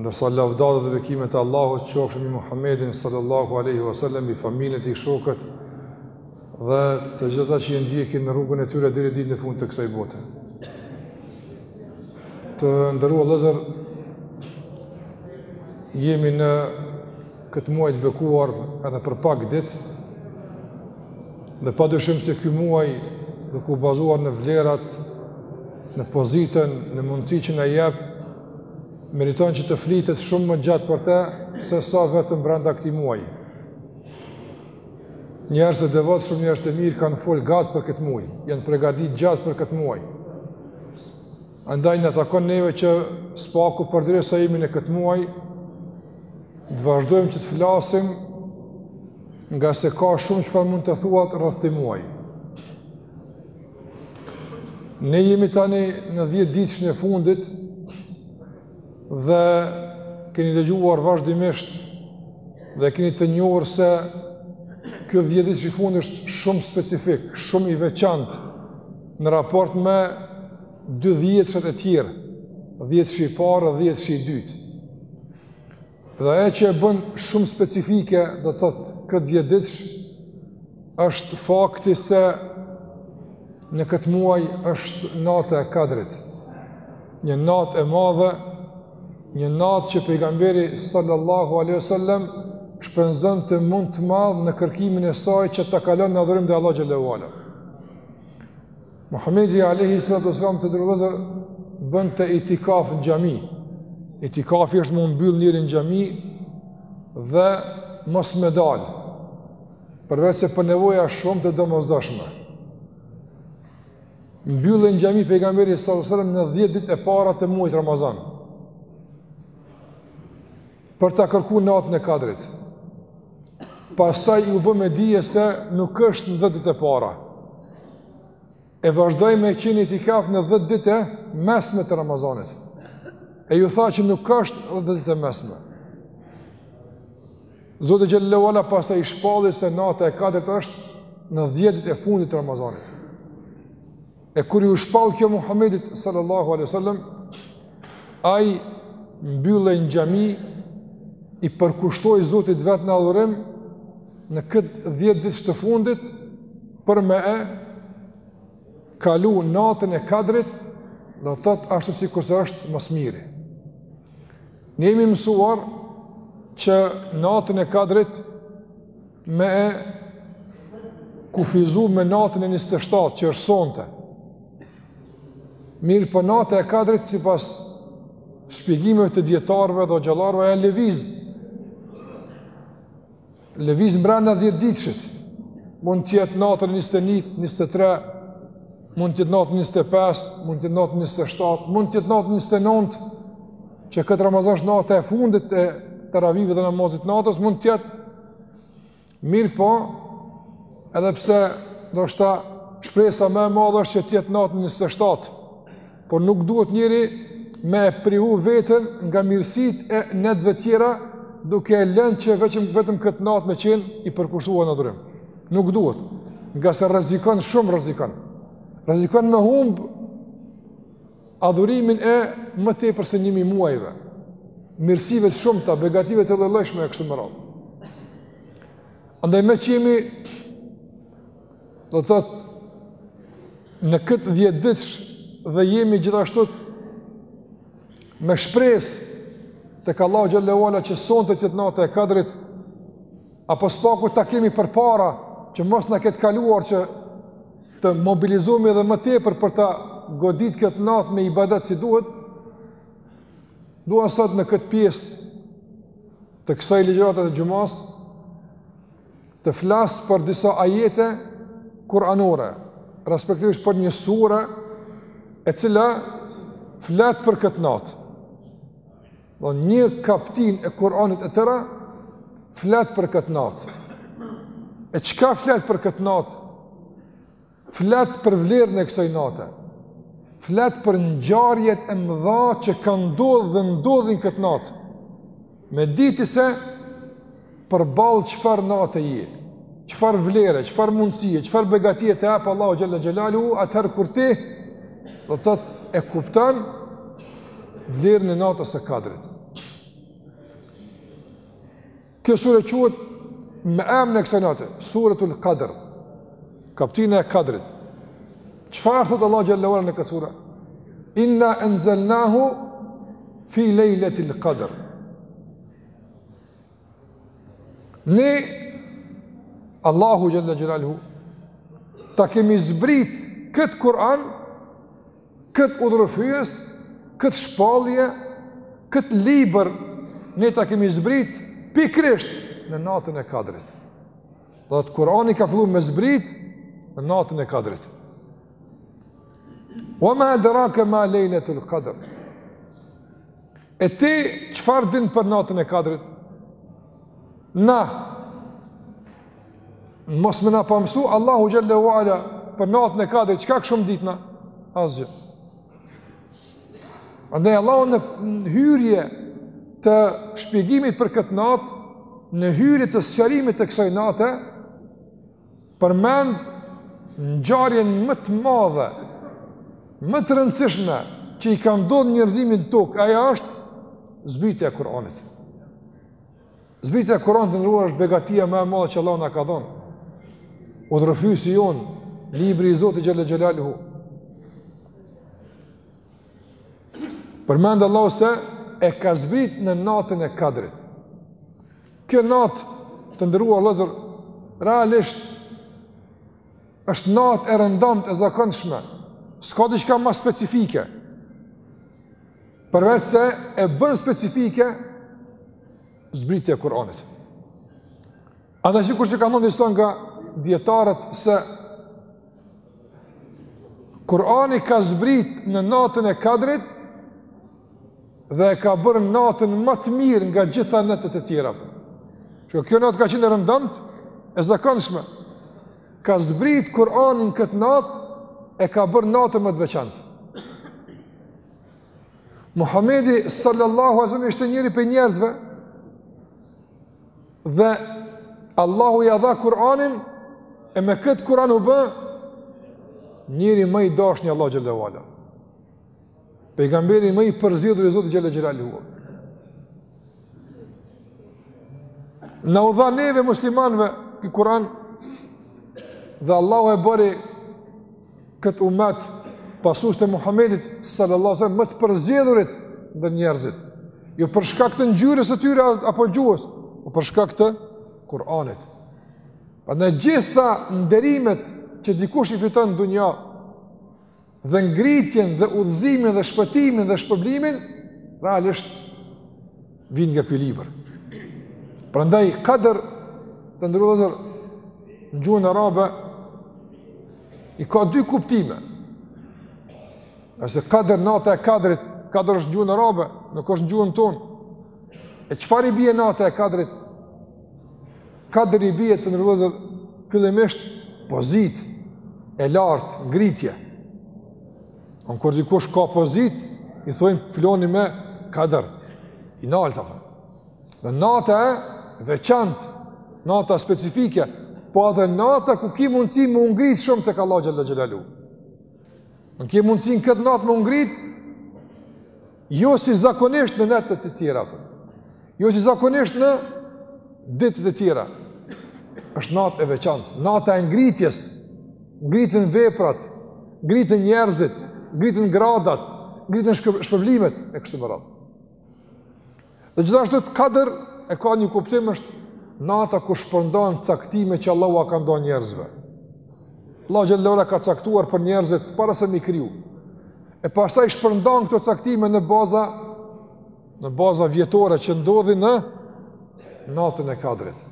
Ndërsa lavdatat dhe bekimet e Allahut qofshin mbi Muhammedin sallallahu alaihi wasallam, mbi familjen e tij, shokët dhe të gjithë ata që i ndjekin rrugën e tyre deri ditën e fundit të kësaj bote. Të nderuar vëllezër jemi në këtë muaj të bekuar edhe për pak ditë. Dhe pa dyshim se ky muaj duke u bazuar në vlerat, në pozitën, në mundësi që na jep, meriton që të flitet shumë më gjatë për te, sesa vetëm brenda këtij muaji. Njerëz të devotshëm, njerëz të mirë kanë folë gjatë për këtë muaj, janë pregatit gjatë për këtë muaj. Andaj na takon neve që së paku përderisa jemi në këtë muaj, të vazhdojmë që të flasim ngase ka shumë çfarë mund të thuhet rreth këtij muaji. Ne jemi tani në 10 ditëshin e fundit dhe keni dëgjuar vazhdimisht dhe keni të njohur se ky 10 ditësh i fundit është shumë specifik, shumë i veçantë në raport me dy dhjetëshat e tjerë, dhjetëshi i parë dhe dhjetëshi i dytë. Dhe ajo që e bën shumë specifike, do të thotë këtë dhjetëditësh, është fakti se në këtë muaj është nata e Kadrit. Një natë e madhe, një natë që pejgamberi sallallahu alaihi wasallam shpenzonte mund të madh në kërkimin e saj që ta kalon në adhurim të Allahut xhel-le ue ala. Muhamedi alayhi salatu wasallam të nderuar bënte itikaf në xhami. Itikafi është me u mbyll njeri në xhami dhe mos me dal. Përveçse për nevoja shumë të domosdoshme. Mbyllej në xhami pejgamberi sallallahu alajhi wasallam në 10 ditët e para të muajit Ramazan. për ta kërkuar natën e Kadrit. Pastaj iu bë me dije se nuk është në 10 ditët e para. E vazhdoi me qenë itikaf në 10 ditët e mesme të Ramazanit. E iu tha që nuk është në 10 ditët e mesme. Zoti xhel-le ue ala pastaj i shpalli se nata e Kadrit është në 10 ditët e fundit të Ramazanit. E kur iu shpall kjo Muhammedit sallallahu alaihi wasallam, ai mbyllej në xhami i përkushtohej Zotit vetë në adhurim në këtë 10 ditësh të fundit për me e kalu natën e kadrit do të thotë ashtu sikurse është më së miri. Ne jemi mësuar që natën e kadrit me e kufizu me natën e 27 që është sonte. Mirëpo nata e kadrit sipas shpjegimeve të dijetarëve dhe ngjarjeve, lëviz. Lëviz mbrenda 10 ditëshit. Mund të jetë natën e 21, 23, mund të jetë natën e 25, mund të jetë natën e 27, mund të jetë natën e 29, që këtë Ramazan është nata e fundit e teravive dhe namazit të natës, mund të jetë Mirëpo, edhe pse ndoshta shpresa më e madhe është që të jetë nata e njëzet e shtatë, por nuk duhet njeri me e privu veten nga mirësitë e netëve tjera, duke e lënë që veqëm, vetëm këtë natë me qenë i përkushtua në adhurim. Nuk duhet, ngase rrezikon, shumë rrezikon. Rrezikon me humbë adhurimin e më tepër se një mijë muajve, mirësive të shumta, begative të llojllojshme e kështu me radhë. Andaj meqë jemi, do të thotë, në këtë dhjetëditësh dhe jemi gjithashtu me shpresë te ka Allahu xhelle ve ala që sonte të jetë nata e kadrit, Apo së paku ta kemi përpara që mos na ketë kaluar që të mobilizohemi edhe më tepër për ta godit këtë natë me ibadet si duhet. Dua sot në këtë pjesë të kësaj ligjërate të xumas të flas për disa ajete kuranore, respektivisht për një sure e cila flet për këtë natë. Dhe një kaptinë e Kur'anit e tëra flet për këtë natë. E çka flet për këtë natë? Flet për vlerën e kësaj nate. Flet për ngjarjet e mëdha që kanë ndodhur dhe ndodhin këtë natë. Me dit se Përballë çfarë nate je, çfarë vlere, çfarë mundësie, çfarë begatie të jep Allahu xhelle xhelaluhu, atëherë kur ti do të thotë e kupton vlerën e natës së Kadrit. Kjo sure quhet me emrin e kësaj nate, Suratul Qadr. Kaptina e Kadrit. Çfarë thotë Allahu xhelle xhelaluhu në këtë sure? Inna anzalnahu fi lejletil qadr. Ne, Allahu xhelle xhelaluhu e kemi zbrit këtë Kur'an, këtë udhërrëfyes, këtë shpallje, këtë libër, ne e kemi zbrit pikrisht në natën e kadrit. Dhe Kur'ani ka fillu me zbrit në natën e kadrit. Wa ma adraka ma lejletul qadr. E ti çfarë din për natën e kadrit? Na mos me na pa msu Allahu xhelle ue ala për natën e kadrit, çka kishum ditë na? Asgjë. Andaj Allahu në hyrje të shpjegimit për këtë natë, në hyrje të sqarimit të kësaj nate, Përmend ngjarjen më të madhe, më të rëndësishme që i ka ndodh njerëzimit në tokë, ajo është zbritja e Kur'anit. Zbritja e Kur'anit nderuar është begatia më e madhe që Allah na ka dhonë. Udhërrëfysi jonë, libri i Zotit xhelle xhelaluhu. Përmend Allahu se e ka zbrit në natën e Kadrit. Kjo natë, të nderuar vllezër, realisht, është natë e rëndomt e zakonshme, s'ka diçka ma specifike, përveç se e bën specifike, zbritja e Kur'anit. Andaj sikur që kanë thon disa nga dijetarët se, Kur'ani ka zbrit në natën e kadrit, dhe e ka bërë natën ma të mirë nga gjitha netët e tjera. Që kjo natë ka qenë e rëndomt, e zakonshme. Ka zbrit Kur'ani në këtë natë e ka bërë natën ma të veçantë. Muhamedi sallallahu alaihi wasallam ishte njëri prej njerëzve dhe Allahu ia dha Kur'anin e me këtë Kur'an u bë njeriu më i dashur i Allahut xhelle ue ala. Pejgamberi më i përzgjedhur i Zotit xhelle xhelaluhu. Na u dha neve muslimanëve ky Kur'an dhe Allahu e bëri kët umet pasuesit e Muhamedit sallallahu alaihi wasallam më të përzgjedhurit ndër njerëzit. Jo për shkak të ngjyrës së tyre apo gjuhës, por për shkak të Kur'anit. Pra gjitha nderimet që dikush i fiton në dunja, dhe ngritjen dhe udhëzimin dhe shpëtimin dhe shpërblimin realisht vijnë nga ky libër. Prandaj kadër të nderuar vllezër në gjuhën arabe i ka dy kuptime. Se kadër nata e kadrit, kadër është në gjuhën arabe, nuk është në gjuhën tonë. E çfarë i bie nata e kadrit? Kadër i bie të nderuar vllezër fillimisht pozitë e lartë, ngritje. Kur dikush ka pozitë, i thojmë filani me kader, i naltë apë. Dhe nata e veçantë, nata specifike, po edhe nata ku ki mundësi me u ngrit shumë tek Allahu xhelle xhelaluhu. Në ki mundësi në këtë natë me u ngrit, Jo si zakonisht në netët e tjera, për. jo si zakonisht në ditët e tjera, është natë e veçantë, nata e ngritjes, ngriten veprat, ngriten njerëzit, ngriten gradat, ngriten shpërblimet, e kështu me radhë. Dhe gjithashtu kadër e ka një kuptim është nata kur shpërndahen caktimet që Allahu ua ka dhonë njerëzve. Allahu xhel-le shanuhu ka caktuar për njerëzit para se me i kriju. E pastaj shpërndahen këto caktime në baza, në baza vjetore që ndodhin në natën e kadrit.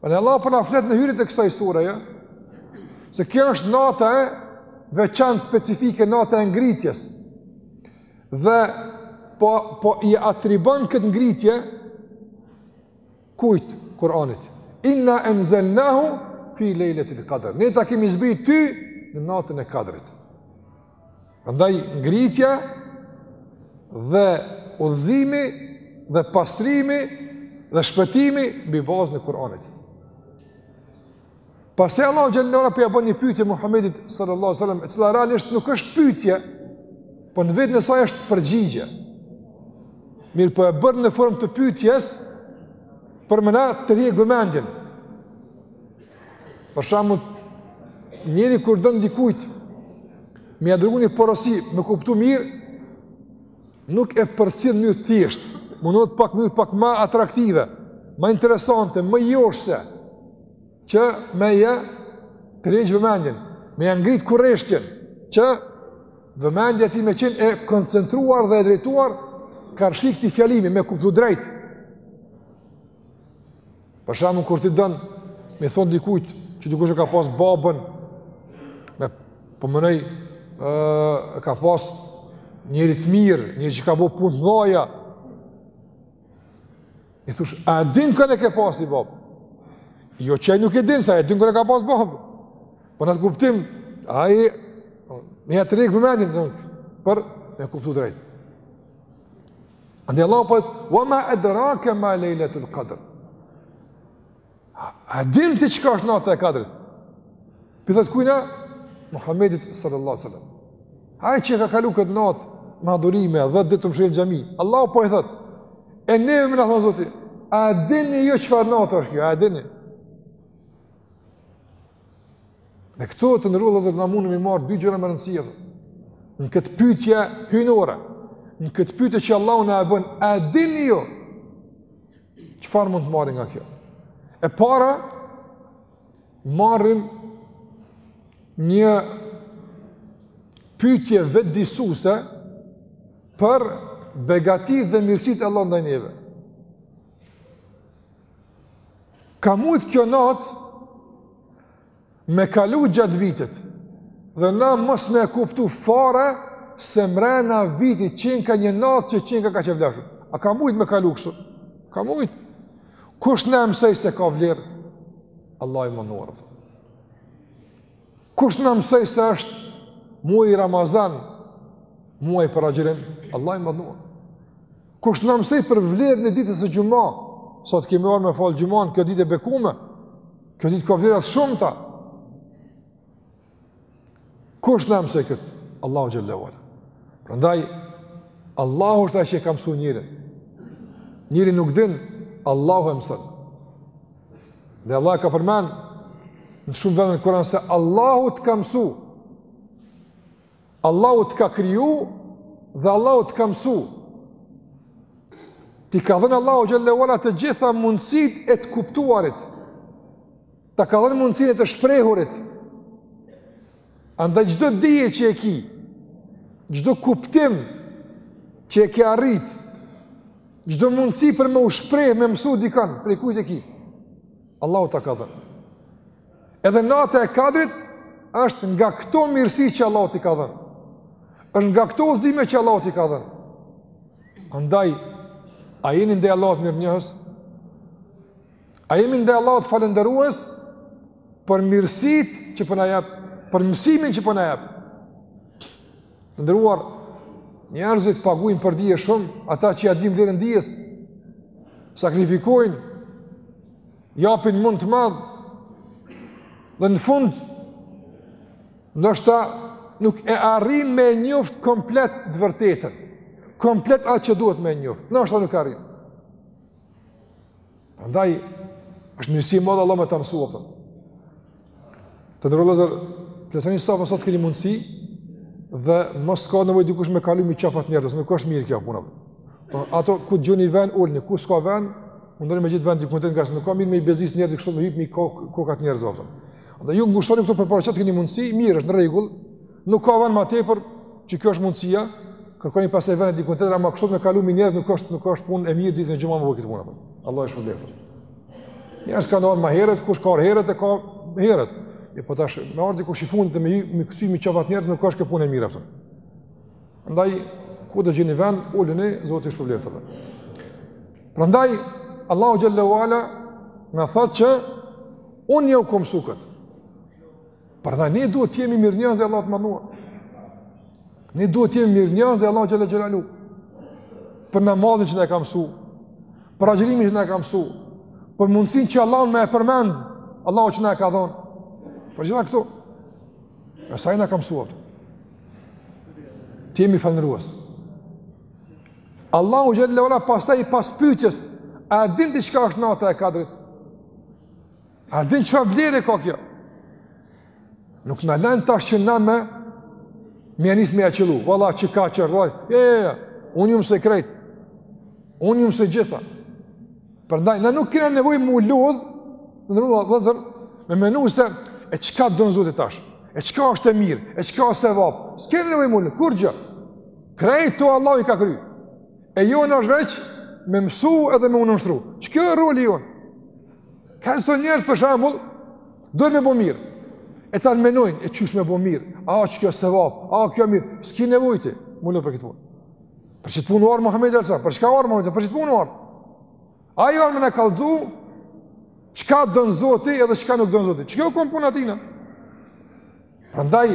Pra ne Allahu po na flet në hyrjet e kësaj sureje se kjo është natë e veçantë specifike, nata e ngritjes. Dhe po i atribon këtë ngritje kujt Kur'anit. Inna enzelnahu fi lejletil kadr. Ne ta kemi zbrit ty në natën e Kadrit. Andaj ngritja dhe udhëzimi dhe pastrimi dhe shpëtimi mbi bazën e Kur'anit. Pastaj Allahu xhel-le ve ala po ia bën një pyetje Muhamedit sallallahu alaihi wasallam, e cila realisht nuk është pyetje, por në veten e saj është përgjigje. Mirëpo e bën në formë të pyetjes për me na tërheq vëmendjen. Për shembull, njeri kur don dikujt me ia dërgu një porosi, me kuptu mirë, nuk e përcjell mënyrë thjesht, mundohet pak mënyrë pak ma atraktive, ma interesante, ma joshëse. që me ia tërheq vëmendjen, me ia ngrit kureshtjen, që vëmendja e tij me qenë e koncentruar dhe e drejtuar, karshi këtij fjalimi, me kuptu drejt. Për shembull, kur ti don me i thonë dikujt, që dikush e ka pas babën, me po mendoj, e ka pas njeri të mirë, njeri që ka bo punë të mëdhaja, I thu, a din kën e ke pas ti babë? Jo që ai nuk e din, se ai e din kën e ka pas babë. Po n'atë kuptim, a i, me ia tërheq vëmendjen, në, për me kuptu drejt. Andaj Allahu po i thot, wa ma edrake ma lejletul qadr. A din ti çka është nata e kadrit? Po i thot kujna Muhammedit sallallahu alaihi wasallam. Ai që e ka kalu këtë natë me adhurime, 10 ditë t'mshelun n'xhami. Allahu po i thot. E neve me na thon Zoti, a dini ju çfarë natë është kjo? A dini? Nga këto, të nderuar vëllezër, ne mundemi me i marrë dy gjëra me rëndësi të madhe. Në këtë pytje hyjnore, në këtë pytje që Allahu na e bënë, a dini ju, Çfarë mund të marrim nga kjo? E para marrim një pyetje vetëdijësuese për begatitë dhe mirësitë e Allahut ndaj neve. Ka mujtë kjo natë Me kalu gjatë vitit, dhe na mos me e kuptu fare se mrena vitit qenka një natë që qenka kaq e vlefshme. A ka mujtë me kalu kështu? Ka mujtë. Kush na mësoi se ka vlerë? Allahu i madhëruar. Kush na mësoi se është muaji Ramazan, muaj për agjërim? Allahu i madhëruar. Kush na mësoi për vlerën e ditës së xhuma, sot kemi ardh me falë xhumanë, kjo ditë e bekume, kjo ditë ka vlera të shumta. Kush na mësoi këtë? Allahu xhele ve ala. Prandaj, Allahu është ai që e ka msu njerin. Njeri nuk din, Allahu e mëson. Dhe Allahu e ka përmen në shumë vende në Kuran se Allahu të ka msu. Allahu të ka kriju dhe Allahu të ka mësu. T'i ka dhënë Allahu xhele ve ala të gjitha mundësitë e të kuptuarit. Ta ka dhënë mundësinë e të shprehurit. Andaj çdo dije që e ki, çdo kuptim që e ki arrit, çdo mundësi për me u shpreh me mësu dikan, prej kujt e ki. Allahu ta ka dhënë. Edhe nata e kadrit është nga këto mirësi që Allahu t'i ka dhënë, është nga këto udhëzime që Allahu t'i ka dhënë. Andaj, a jemi ndaj Allahut mirënjohës? A jemi ndaj Allahut falënderues për mirësitë që po na jep, për mësimin që po na jep? Të nderuar, njerëzit pagujnë për dije shumë, ata që ia dinë vlerën dijes, sakrifikojnë, japin mund të madh. Dhe në fund ndoshta nuk e arrin me njoft komplet të vërtetën. Komplet atë që duhet me njoft. Ndoshta nuk arrin. Prandaj është mirësi e madhe Allahu me ta mësu. Të nderuar vllezër, teshni sa për sa të keni mundësi, dhe mos ka nevoj dikush me kalu mi qafa të njerëzve, nuk është mirë kjo puna. Po, ato ku të gjoni ven, ulni, ku s'ka ven, mundoni me gjetë ven dikun tjetër se nuk a mirë me i bezdis njerëz, kështu me hypë mi koka të njerëzve, vëtëm. Dhe ju ngushtoni këtu përpara çka keni mundësi, mirë është në rregull, nuk ka ven ma tepër qikjo është mundësia, kërkoni pastaj ven dikun tjetër, ama kështu me kalu mi njerëz nuk është, nuk është punë e mirë ditën e xhuma me bo këtë punë. Allah është më Njerëzit kanë ardh ma herët, kush ka ardh herët e ka herët. E po tash me ardh dikush i fundit me me kcy mbi qafat njerëz nuk është kjo punë e mirë atë. Prandaj ku do gjeni vend, uluni, Zoti ju shpërbleft atë. Prandaj Allahu xhele ue ala na thotë që unë ju kam msu këtë. Prandaj ne duhet të jemi mirënjohës ndaj Allahut të nderuar. Ne duhet të jemi mirënjohës ndaj Allahut xhele xhelaluhu. Për namazin që na e ka msu, për agjërimin që na e ka msu, për mundësinë që Allahun me e përmend, Allahu që na e ka dhonë. Për gjitha këto, e sa i na ka msu atë. Të jemi falënderues. Allahu xhele ue ala pastaj pas pyetjes, a e din ti çka është nata e Kadrit? A din çfarë vlere ka kjo? Nuk na lën tash që na me ia nis me ia qëllu. Valla çka që rroj. Ja, ja, ja. Unë ju msoj krejt. Unë ju msoj të gjitha. Prandaj na nuk kena nevojë m'u lodh, të nderuar vëllezër, me menu se e çka don Zoti tash. E çka është e mirë, e çka është sevap. S'ke nevojë m'u lodh kurgjë. Krejt këto Allahu i ka kry. E jona është veç me mësu edhe me iu nënshtru. Qikjo është roli jonë. Ka kso njerëz për shambull, dojnë me bo mirë. E tash menojnë, e qysh me bo mirë, a qikjo sevap, a kjo mirë, s'ki nevojë ti m'u lodh për këtë punë. Për qat punë ardh Muhammed alejhi selam, për çka ardh Muhammed alejhi selam, për qat punë ardh. Ai ardh me na kallëzu çka don Zoti edhe çka nuk don Zoti, qikjo kon puna e tina. Prandaj,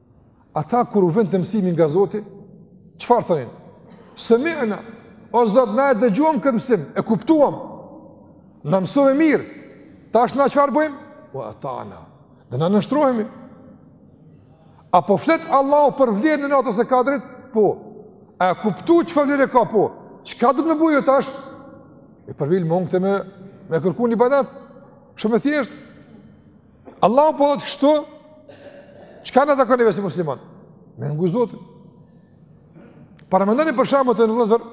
Ata kur u vinte mësimi nga Zoti, çfarë thonin? Sami'na, o Zot, na e dëgjuam këtë mësim, e kuptuam. Na mësove mirë. Tash na çfarë bëjmë? Wa ata'na. Dhe na nënshtrohemi. A po flet Allahu për vlerën e natës së Kadrit? Po. A e kuptu çfarë vlere ka? Po. Çka do të bëj unë tash? I përvjel mongët me e kërku n'ibadet. Shumë e thjeshtë. Allahu po thotë kështu, çka na takon neve si musliman? Me ngu Zotin. Paramendoni për shembull të nderuar vëllezër,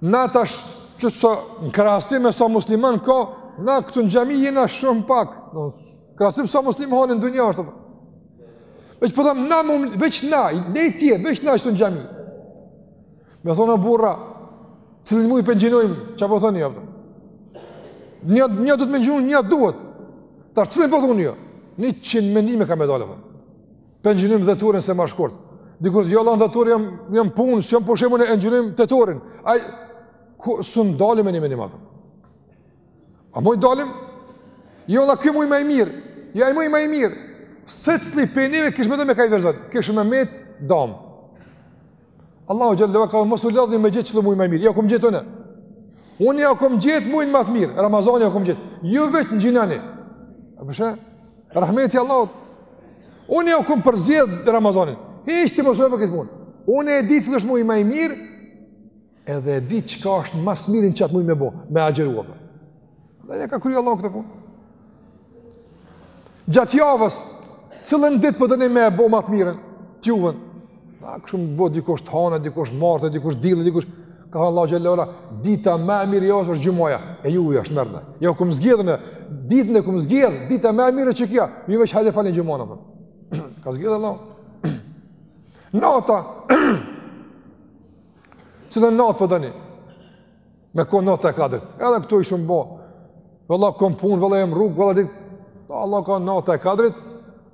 na tash që sa në krahasim me sa musliman ka, na këtu në xhami jena shumë pak. Në krahasim sa muslimanë në dunja është. Veç po them na më veç na, ne ti, veç na këtu në xhami. Me thonë o burra, cilin muj po e agjinojmë, çka po thoni ju, jo, një, një du të agjinojmë, një duhet, tash cilin po thoni ju, jo? njëqind mendime ka me dalë, po e agjinojmë dhjetorin se ma shkurt, dikush jo lane dhjetorin, jam, jam n'punë, s'jam pushim, po e agjinojmë tetorin, a ku s'un dalim me një menim atë, a mujm dalim, jo la ky muj ma i mirë, jo ai muj ma i mirë, secili prej neve kishme dhe me ka i verzat, kishme me të damë, Allahu xhallahu ka mos u lodhni me gjetë cili muaj më mirë. Jau kom gjetë unë. Unë jau kom gjetë muajin më të mirë. Ramazanin jau kom gjetë. Ju veç ngjinoni. A bësh? Rahmeti i Allahut. Unë jau kom përzgjedh Ramazanin. Hiç ti mos e bëj këtë punë. Unë e di se është muaj më i mirë. Edhe e di çka është më së miri n'qat muaj me bo, me agjëru. Dhe na e ka kry Allahu këtë punë. Gjatë javës, cilën ditë po doni me e bo më të mirën? Ti u vën. Na kishim bo dikush të hanë, dikush martë, dikush diell, dikush ka Allahu xhallahu ora, dita më e mirë e javës është xhumaja. E ju është merdhë. Jau kom zgjedh unë, ditën e kom zgjedh, dita më e mirë qekjo. Ju veç hajde falni xhumanë apo. Ka zgjedhë Allahu. Nata. Cilën natë po doni, me konë nata e kadrit, edhe këtu kishim bo, valla kom punë, valla jam n'rrugë, valla ditë, tha Allahu ka nata e kadrit,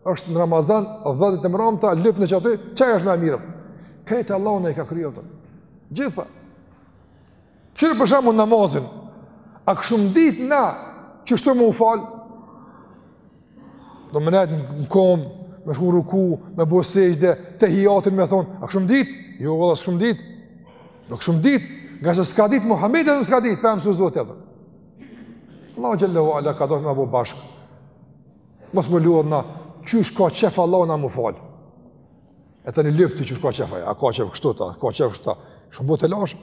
është në Ramazan, dhetë të mramta, lype në qato, çka është ma e mirë? Krejt Allahu na i ka kry të gjitha. Kqyre për shembull namazin, a kishim ditë na, qysh me u falë, Do me nejtë në kom, me shku ruku, me bo sexhde, tehijatin me thonë, a kishim ditë? Jo, valla, a kishim ditë? Nuk kishim ditë, ngase s'ka ditë, Muhammedi nuk s'ka ditë, por e mësoi Zoti, edhe. Allahu xhelle ve ala ka dashtë me bo bashkë. Mos me u lodhë na, qysh ka qef Allahu na me u falë. E të lypte qysh ka qef, a ka qefë kështu ta, a ka qefë kështu ta. Kishim bo lamsh.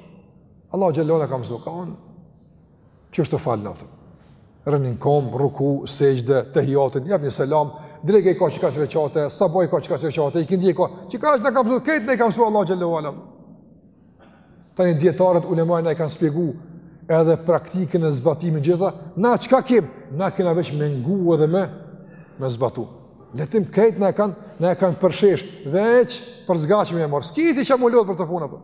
Allahu xhelle ve ala na ka mësu, ka thonë. Qështu të falni natën. Rrini n'kom, ruku, sexhde, tehijatin, jepni selam, dreka i ka qekaq reqate, sabahu i ka qekaq reqate, ikindia i ka qekaq, qështu na ka msu, këto na i ka msu Allahu xhelle ve ala. Tani dijetarët ulematë na i kanë shpjegu edhe praktikën e zbatimin gjitha, na çka kem, na kena veç me ngu edhe me, me zbatu. Letim këtë na e kanë, na e kanë përshesh, veç për zgjat me e marrë, s'ki ti çka me u lodhë për këtë punë, për.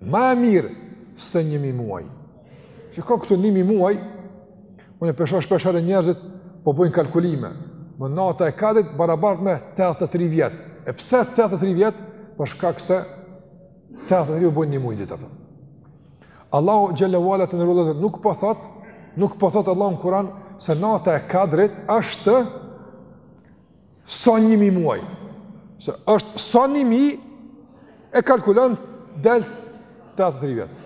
Ma e mirë se një mi muaj. Çka këtu një mi muaj, unë e po shoh shpeshherë njerëzit, po bojnë kalkulime. Më nata e kadit, barabartë me 83 vjetë. E pse 83 vjetë? Për shkak se 83 po bojnë një mi muaj ditë. Allahu xhelle ve ala të nderuar vëllezër nuk po thot, nuk po thot Allahu në Kuran, se nata e kadrit është Sa një mi muaj? Se është sa një mi e kalkulon del 83 vjetë.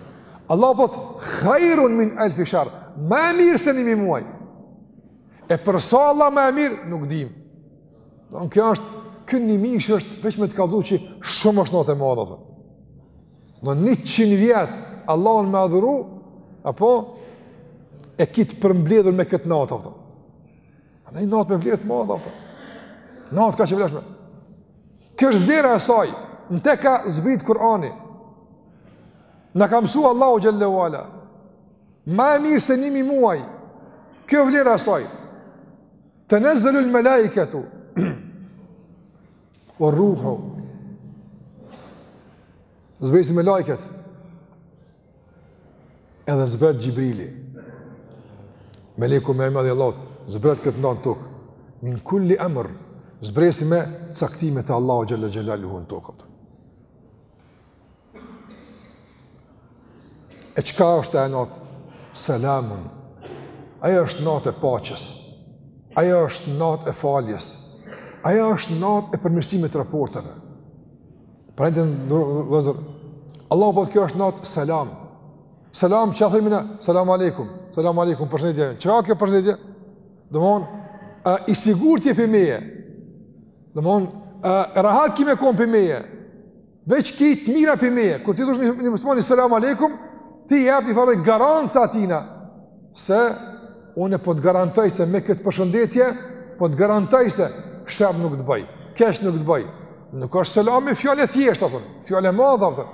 Allahu po thot khajrun min elfi shehr, ma e mirë se një mi muaj. E për sa Allahu ma e mirë, nuk dim. Në kjo është, kjo një mi që është veç me të kallxu që shumë është natë e madhe. Apo. Në njëqind vjetë, Allahun me adhuru, apo e ki të përmbledhur me këtë natë. Apo. A ni natë me vlerë të madhe, thotë. Natë kaq e vlershme. Kjo është vlera e saj. Në te ka zbrit Kur'ani. Na ka mësu Allahu xhel-le ue ala. Ma e mirë se 1000 muaj. Kjo vlera e saj. Tenezzelul melaiketu ue ruhu. Zbresin melaiket Edhe zbret Xhibrili, meleku ma i madh i Allahut, zbret këtë natë n'tokë, min kulli emër, zbresin me caktimet e Allahut xhel-le xhelaluhu n'tokë. E çka është e natë? Selamun. Ajo është natë e paqes. Ajo është natë e faljes. Ajo është natë e përmirësimit të raporteve. Prandaj vllezër, Allahu po thotë kjo është natë selam. Selam që themi na, selam aleikum. Selam aleikum, përshëndetje. Çka kjo përshëndetje? Domthon, i sigurt je prej meje? Domthon, rahat ki me kon prej meje? Veç ki të mira prej meje. Kur t'i thush një muslimani selam aleikum, ti jep i farë garance atina. Se unë po të garantoj se me këtë përshëndetje po të garantoj se sherr nuk të bëj, keq nuk të bëj. Nuk është selami fjalë e thjeshtë, thon, fjalë e madhe, thon.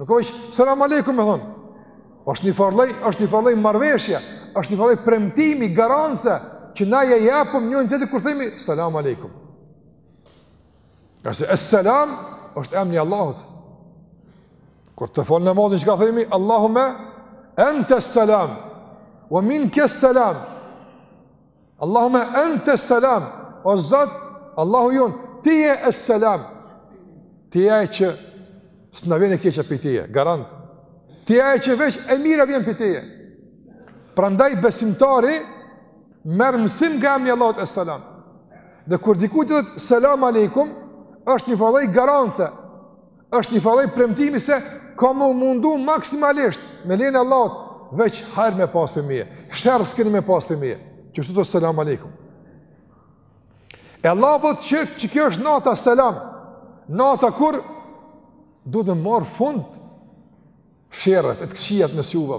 Nuk është veç selam aleikum me thon. Është një farë lloj, është një farë lloj marrveshje, është një farë lloj premtimi, garance që na e japim njëri tjetrit kur themi selam aleikum. Ngase es selam është emni i Allahut. Kur të falë namazin, çka themi? Allahumme, ente selam, ue minke selam. Allahumme, ente selam, o Zot, Allahu jonë, ti je es selam. Ti je që s'na vjen e keqja prej teje, garant. Ti je që veç e mira vjen prej teje. Prandaj besimtari, Merr mësim nga emni i Allahut es selam. Dhe kur dikujt i thotë selam aleikum, është një farë lloj garance, është një farë lloj premtimi se kam me u mundu maksimalisht me lejen e Allahut, veç hajr me pas prej meje, sherr s'keni me pas prej meje, kështu të thotë selam aleikum. E Allahu po thotë që kjo është nata selam, nata kur duhet të marrin fund sherret e të këqijat mes juve,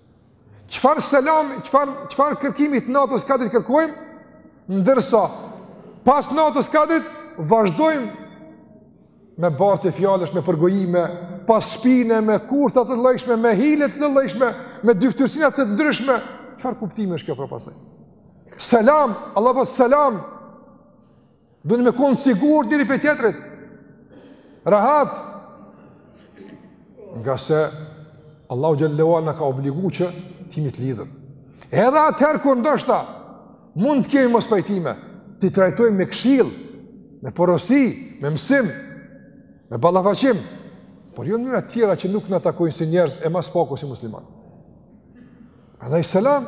Çfarë selami, çfarë çfarë kërkimi të natës kadrit kërkojmë? Ndërsa pas natës kadrit vazhdojmë me bartje fjalësh, me përgojime, pas shpine, me kurtha të llojshme, me hile të llojshme, me dyftyrsina të ndryshme, çfarë kuptimi është kjo pra pastaj? Selam, Allahu po thotë selam, Doni me konë sigurt njëri prej tjetrit. Rahat. Ngase Allahu xhelle ve ala na ka obligu që t'jemi t'lidhun. Edhe atëherë kur ndoshta mund të kemi mospajtime, t'i trajtojmë me kshil, me porosi, me mësim, me ballafaqim, por jo n'mënyra tjera që nuk na takojnë si njerëz e ma s'paku si musliman. Alejhi selam,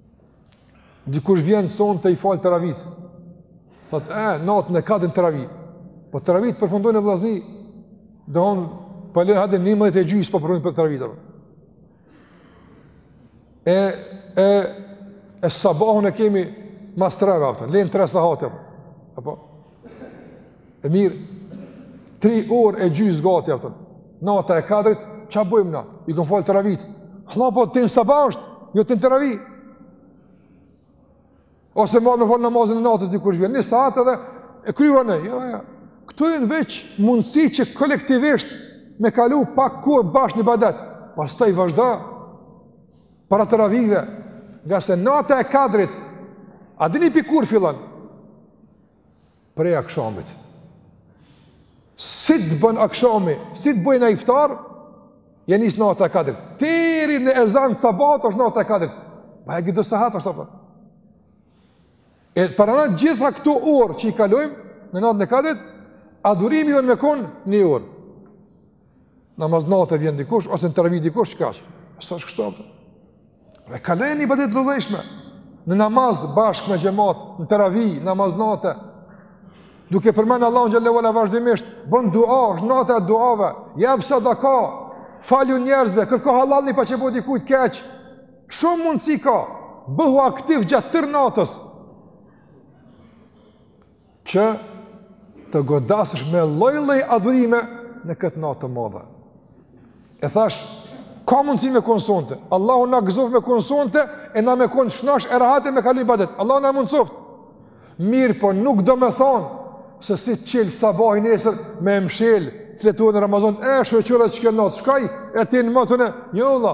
Dikush vjen sonte i fal travit. Thot, e, natën e kadrit n'travi. Po travit përfundojnë e vllazni, do hon, po lënë hadin njëmbëdhet e gjys, po përfundojnë travit. E, e, e sabahun e kemi mas treve, a kupton, lejnë tre sahat. Apo, E mirë, tri orë e gjysë gati, a kupton. Nata e kadrit, çka bëjmë na? I kemi falë travit. Hla, po, tej në sabah është, jo tej në travi. Ose marë me falë namazin e natës një kërshvjen, një sahat edhe e kryva në, jo, jo. Këtu janë veç mundësi që kolektivisht me kalu pak kohë bashkë n'ibadet. Pastaj vazhdo, para travive, ngase nata e kadrit, a dini prej kur fillon? prej akshamit. Si të bën akshami, si të bëjnë iftar, ia nis nata e kadrit. Deri në ezan t'sabahut është nata e kadrit. Pa e gjithë sahat është apo. E pra, në gjitha këto orë që i kalojmë në natën e kadrit, adhurimi jonë me kon një orë. Namaz nate vjen dikush ose në travi dikush kaq. S'është kështu. E kaloje n'ibadet t'llojllojshme, në namaz bashkë me xhemat, në travi, namaz nate, duke përmenë Allahun xhelle ve ala vazhdimisht, bën dua, është nate e duave, jep sadaka, falju njerëzve, kërko hallall në paç bo dikujt keq, shumë mundësi ka, bëhu aktiv gjatë tërë natës, që të godasësh me lloj-lloj adhurime në këtë natë të madhe. E thash, ka mundësi me konë sonte, Allahu na gëzoftë me konë sonte, e na me konë shnosh e rahat e me kalu n'ibadet, Allahu na mundësoftë, mirëpo nuk do me thonë, se si të çelë sabahi nesër me e mshelë fletoren në Ramazan, e shyqyr që ke natë, shkoi, e tej në motin e, një jo,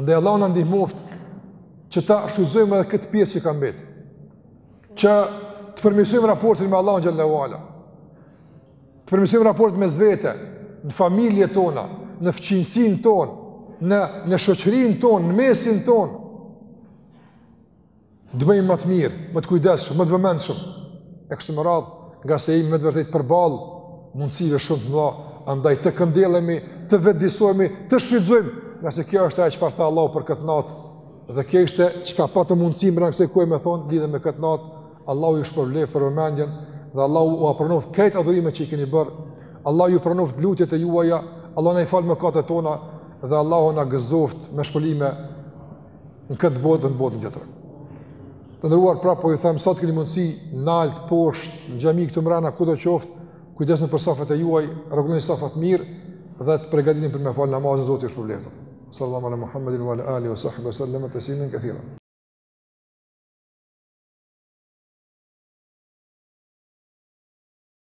Andaj Allahu na ndihmoftë që ta shfrytëzojmë edhe këtë pjesë që ka mbet. Që të përmirësojmë raportin me Allahun xhelle ve ala. Të përmirësojmë raportin mes vete, në familjet tona, në fqinjësinë tonë, në, në shoqërinë tonë, në mesin tonë. Të bëjmë më të mirë, më të kujdesshëm, më të vëmendshëm. E kështu me radhë, ngase jemi me të vërtetë përballë mundësive shumë të mëdha, andaj të këndellemi, të vetëdijsohemi, të shfrytëzojmë, ngase kjo është ajo çfarë tha Allahu për këtë natë. Dhe kjo ishte çka pata mundësi me rrëfy e me thon lidhur me këtë natë, Allahu ju shpërbleftë për vëmendjen dhe Allahu ua pranoftë këto adhurime që i keni bërë. Allahu ju pranoftë lutjet e juaja, Allahu na i faltë mëkatet tona dhe Allahu na gëzoftë me shpëlime në këtë botë dhe në botën tjetër. Të nderuar, prapë po ju them sa të keni mundësi nalt poshtë në xhami këtu mrena kudo qoftë, kujdesni për safat e juaj, rregulloni safat mirë dhe të përgatiteni për me fal namazin Zoti ju shpërbleftë. Sallallahu ala Muhammedin wa alihi wa sahbihi wa sallam taslimen kethira.